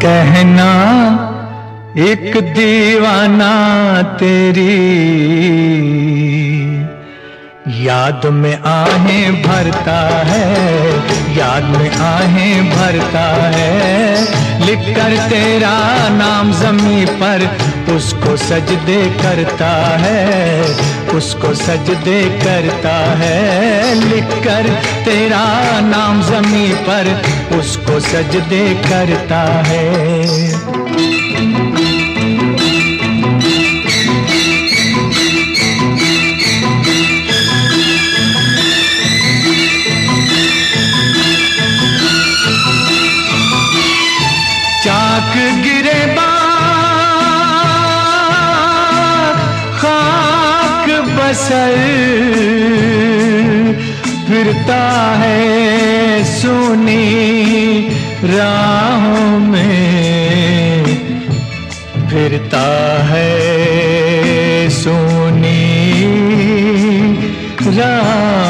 कहना, एक दीवाना तेरी। याद में आहें भरता है, याद में आहें भरता है। लिख कर तेरा नाम जमी पर, उसको सजदे करता है। उसको सजदे करता है लिख कर तेरा नाम जमी पर उसको सजदे करता है। बसर फिरता है सुनी राहों में। फिरता है सुनी राहों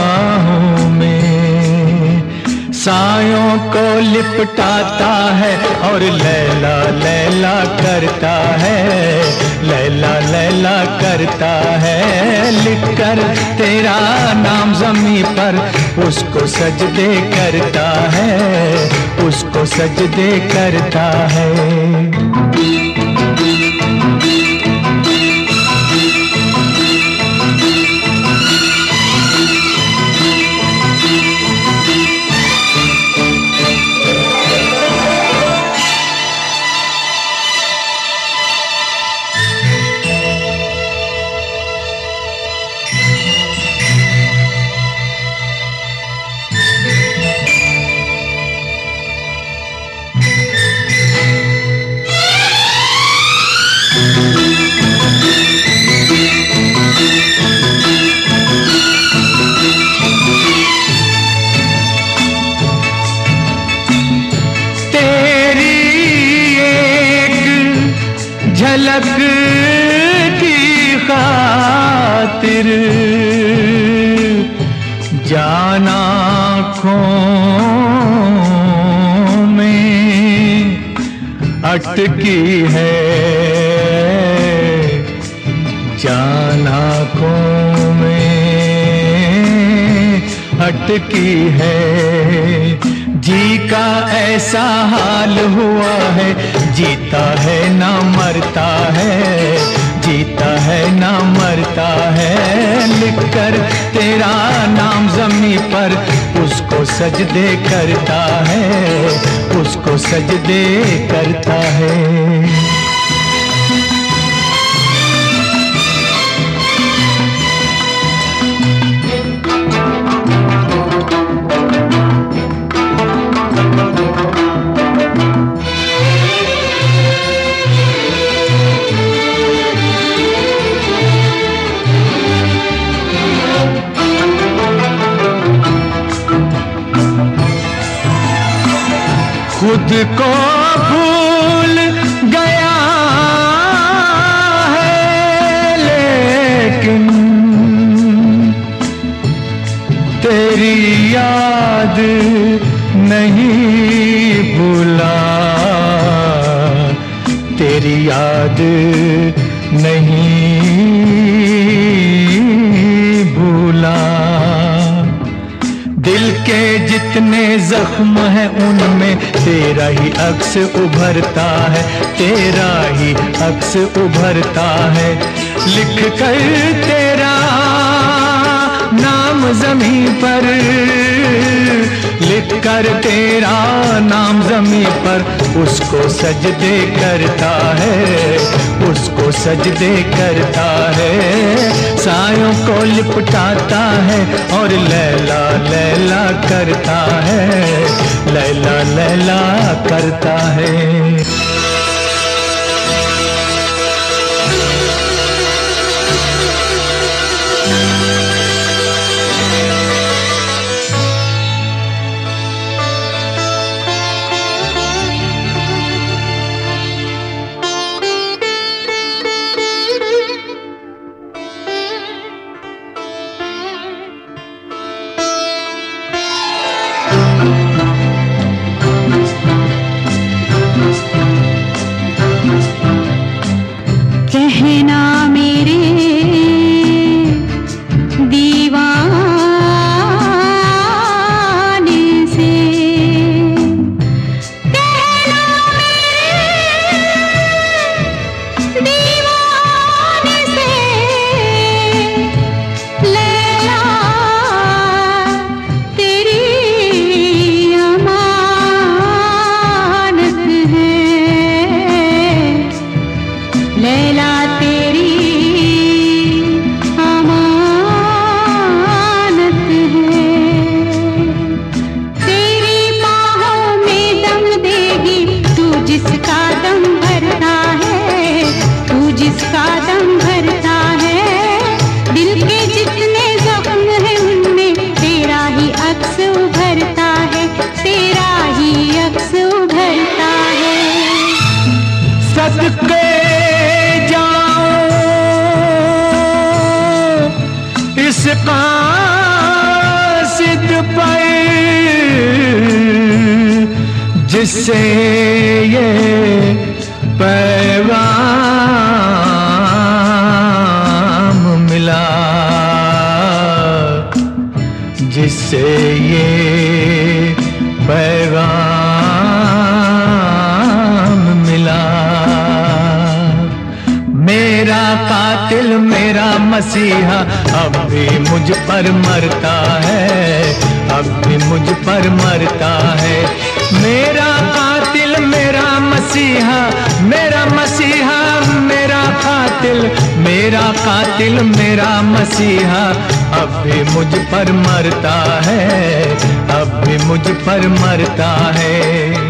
सायों को लिपटाता है और लैला लैला करता है। लैला लैला करता है। लिख कर तेरा नाम जमी पर उसको सजदे करता है, उसको सजदे करता है। झलक की खातिर जाना खो में अटकी है। जाना खो में अटकी है। जी का ऐसा हाल हुआ है जीता है ना मरता है, जीता है ना मरता है। लिख कर तेरा नाम जमी पर उसको सजदे करता है, उसको सजदे करता है। को भूल गया है लेकिन तेरी याद नहीं भूला। तेरी याद नहीं भूला। दिल के जितने जख्म हैं, उनमें तेरा ही अक्स उभरता है, तेरा ही अक्स उभरता है। लिख कर तेरा नाम जमी पर, लिख कर तेरा नाम जमी पर, उसको सजदे करता है। सजदे करता है, सायों को लिपटाता है और लैला लैला करता है, लैला लैला करता है। सदके जाओ इस कासिद पर जिससे ये पै मसीहा अब भी मुझ पर मरता है, अब भी मुझ पर मरता है। मेरा कातिल, मेरा मसीहा मेरा मसीहा, मेरा कातिल मेरा कातिल, मेरा मसीहा, अब भी मुझ पर मरता है, अब भी मुझ पर मरता है।